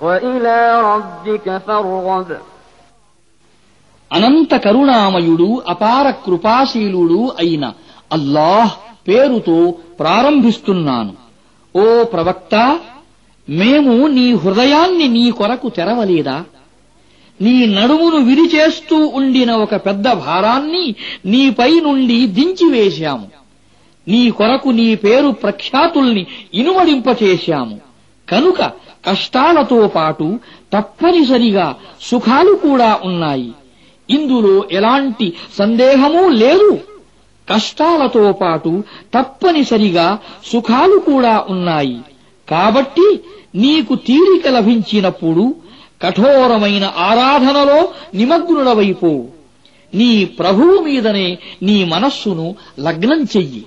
وإلى ربك فارغب అనంత కరుణామయుడు అపార కృపాశీలుడు అయిన అల్లాహ్ పేరుతో ప్రారంభిస్తున్నాను ఓ ప్రవక్త మేము నీ హృదయాన్ని నీ కొరకు తెరవలేదా నీ నడుమును విరిచేస్తూ ఉండిన ఒక పెద్ద భారాన్ని నీపై నుండి దించివేశాము నీ కొరకు నీ పేరు ప్రఖ్యాతుల్ని ఇనుమడింపచేశాము కనుక కష్టాలతో పాటు తప్పనిసరిగా సుఖాలు కూడా ఉన్నాయి. ఇందులో ఎలాంటి సందేహమూ లేదు. కష్టాలతో పాటు తప్పనిసరిగా సుఖాలు కూడా ఉన్నాయి. కాబట్టి నీకు తీరిక లభించినప్పుడు కఠోరమైన ఆరాధనలో నిమగ్నుడవైపో నీ ప్రభువు మీదనే నీ మనస్సును లగ్నం చెయ్యి.